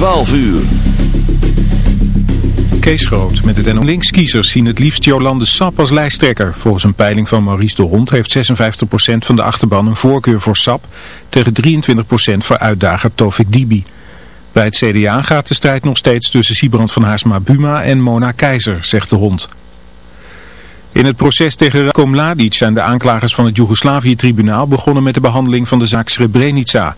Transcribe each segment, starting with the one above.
12 uur. Kees Groot met het NL. Links-kiezers zien het liefst Jolande Sap als lijsttrekker. Volgens een peiling van Maurice de Hond heeft 56% van de achterban een voorkeur voor Sap... tegen 23% voor uitdager Tovik Dibi. Bij het CDA gaat de strijd nog steeds tussen Siebrand van Haarsma-Buma en Mona Keizer, zegt de Hond. In het proces tegen Ratko Mladic zijn de aanklagers van het Joegoslavië-tribunaal begonnen met de behandeling van de zaak Srebrenica...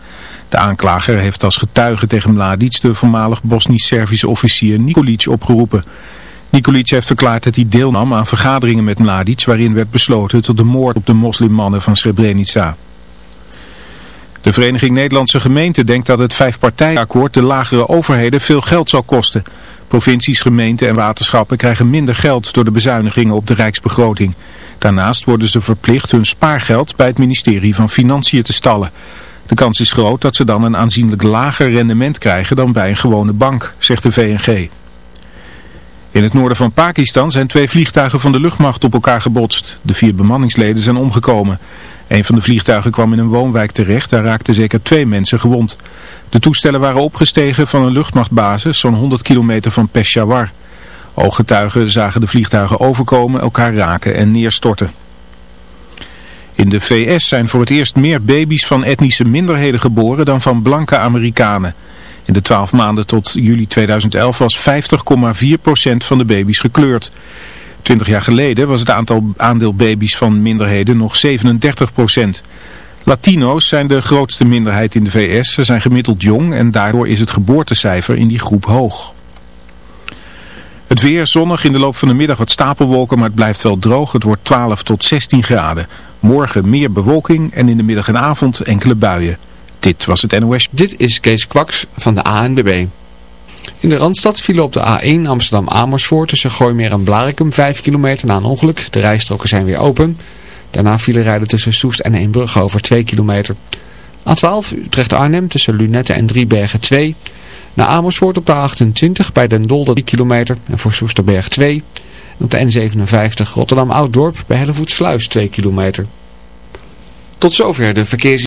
De aanklager heeft als getuige tegen Mladic de voormalig Bosnisch-Servische officier Nikolic opgeroepen. Nikolic heeft verklaard dat hij deelnam aan vergaderingen met Mladic waarin werd besloten tot de moord op de moslimmannen van Srebrenica. De Vereniging Nederlandse Gemeenten denkt dat het vijfpartijakkoord de lagere overheden veel geld zal kosten. Provincies, gemeenten en waterschappen krijgen minder geld door de bezuinigingen op de rijksbegroting. Daarnaast worden ze verplicht hun spaargeld bij het ministerie van Financiën te stallen. De kans is groot dat ze dan een aanzienlijk lager rendement krijgen dan bij een gewone bank, zegt de VNG. In het noorden van Pakistan zijn twee vliegtuigen van de luchtmacht op elkaar gebotst. De vier bemanningsleden zijn omgekomen. Een van de vliegtuigen kwam in een woonwijk terecht, daar raakten zeker twee mensen gewond. De toestellen waren opgestegen van een luchtmachtbasis zo'n 100 kilometer van Peshawar. Ooggetuigen zagen de vliegtuigen overkomen, elkaar raken en neerstorten. In de VS zijn voor het eerst meer baby's van etnische minderheden geboren dan van blanke Amerikanen. In de twaalf maanden tot juli 2011 was 50,4% van de baby's gekleurd. Twintig jaar geleden was het aantal aandeel baby's van minderheden nog 37%. Latino's zijn de grootste minderheid in de VS. Ze zijn gemiddeld jong en daardoor is het geboortecijfer in die groep hoog. Het weer zonnig in de loop van de middag wat stapelwolken, maar het blijft wel droog. Het wordt 12 tot 16 graden. Morgen meer bewolking en in de middag en avond enkele buien. Dit was het NOS. Dit is Kees Kwaks van de ANWB. In de Randstad vielen op de A1 Amsterdam-Amersfoort tussen Gooimeer en Blarikum 5 kilometer na een ongeluk. De rijstroken zijn weer open. Daarna vielen rijden tussen Soest en Eembrug over 2 kilometer. A12 Utrecht-Arnhem tussen Lunette en Driebergen 2. Naar Amersfoort op de A28 bij Den Dolder 3 kilometer en voor Soesterberg 2. Op de N57 Rotterdam-Ouddorp bij Hellevoetsluis 2 kilometer. Tot zover de verkeers...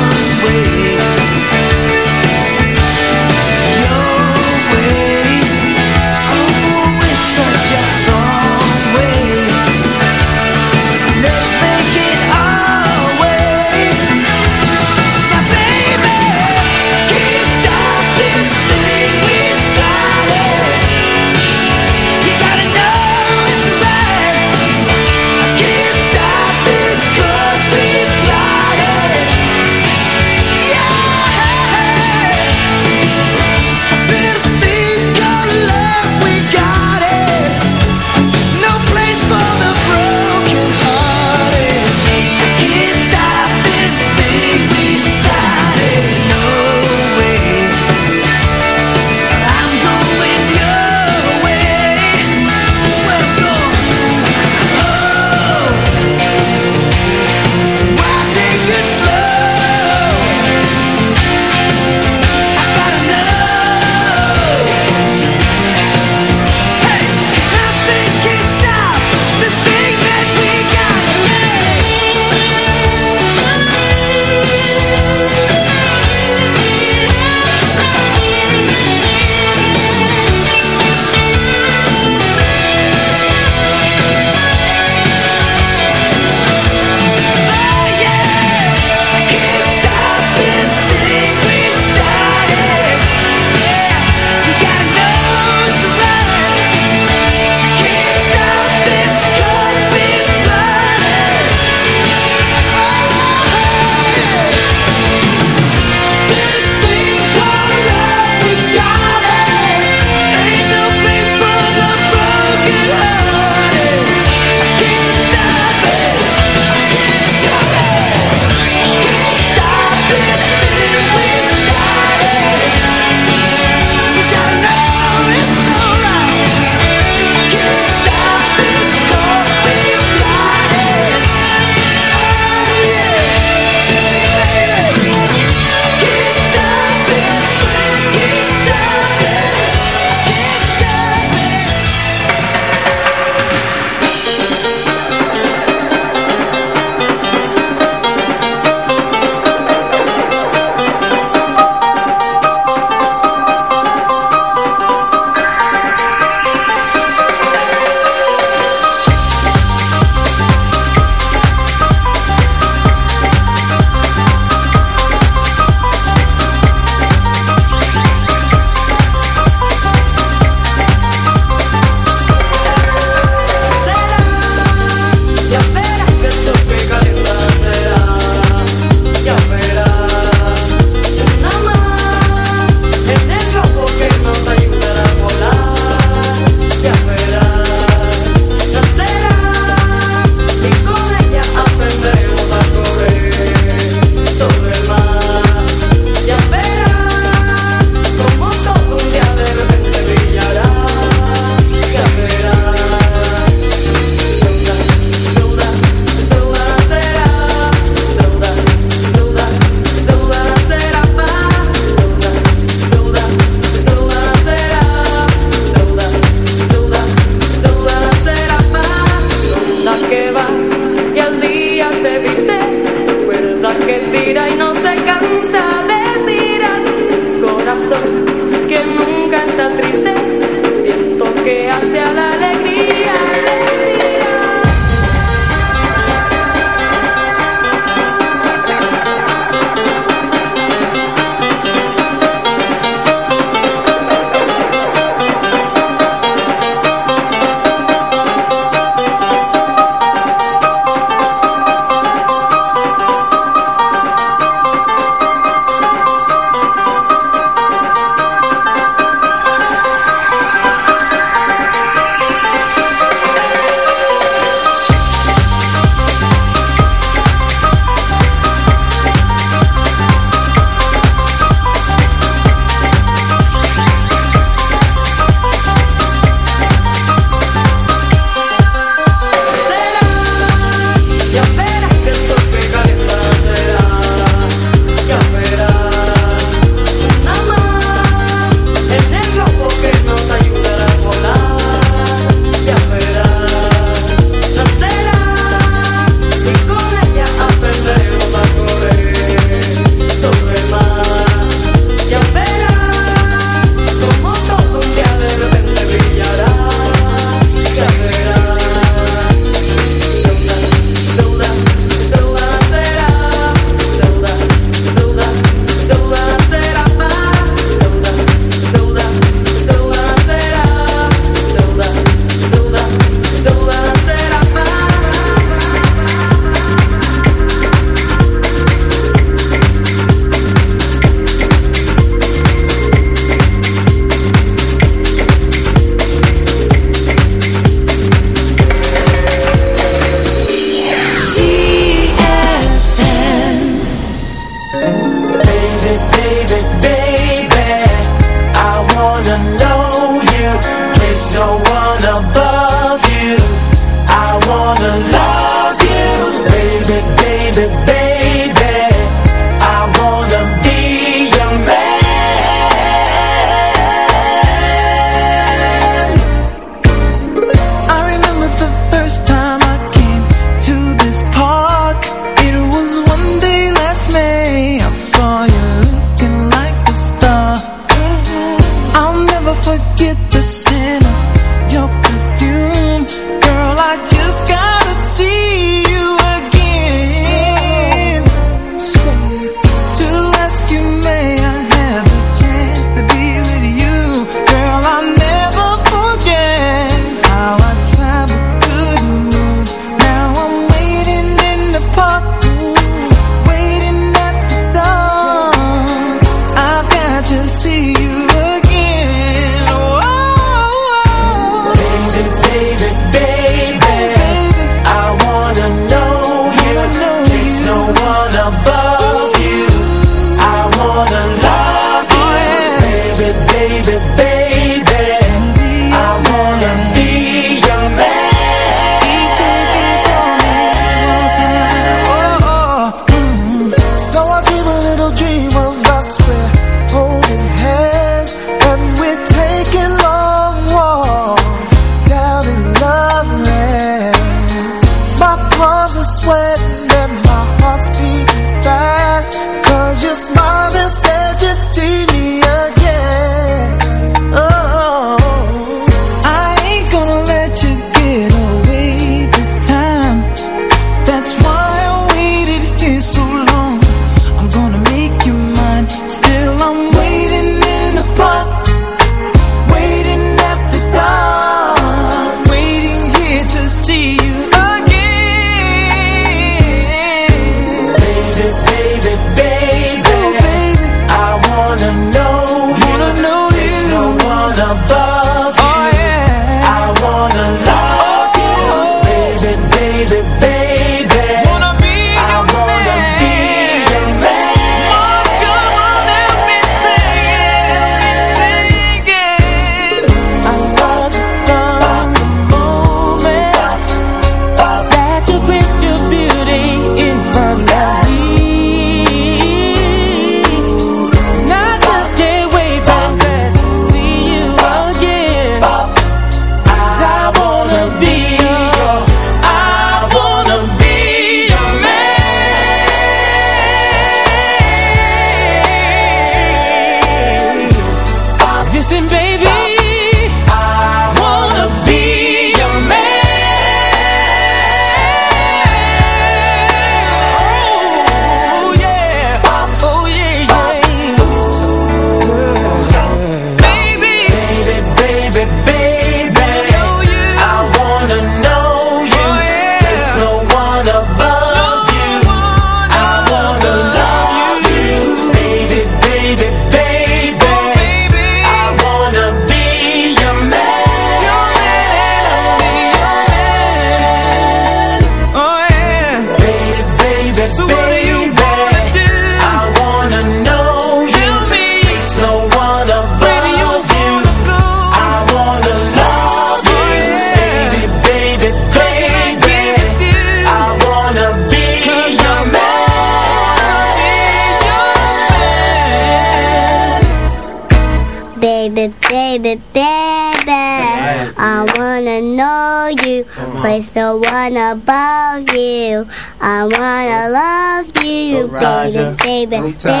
Time.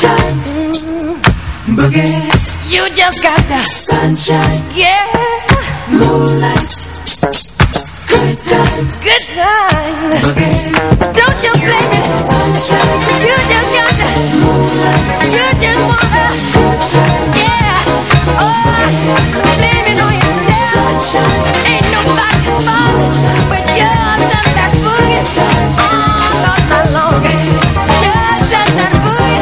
times. Mm. Mm-hmm. Boogie. You just got the sunshine. Yeah. Moonlight. Good times. Good times. Boogie. Don't you blame it. Sunshine. You just got the moonlight. You just want the Good times. Yeah. Oh, blame it on yourself. Sunshine. Ain't nobody's fault but you.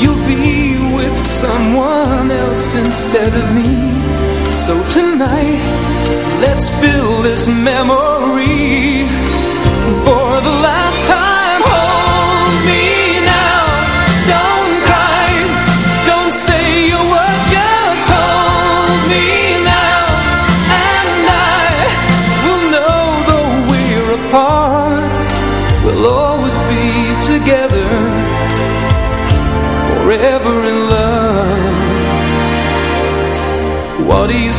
You'll be with someone else instead of me So tonight, let's fill this memory For the last time, hold me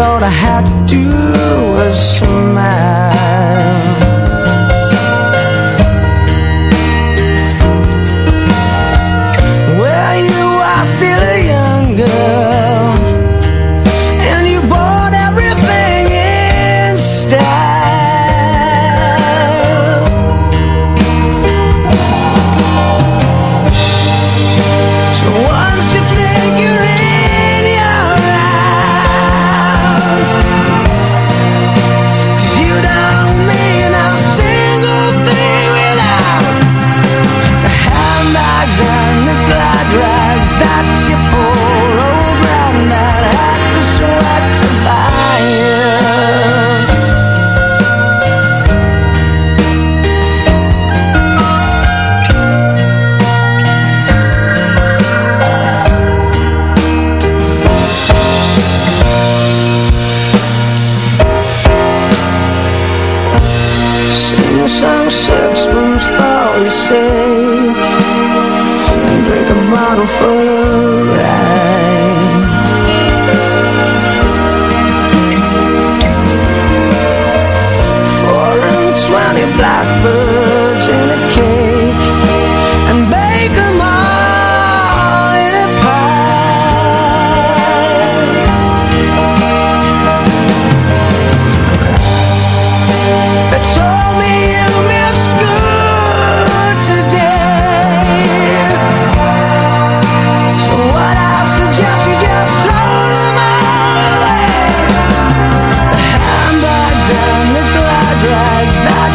thought I had to do was smile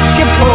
Simple.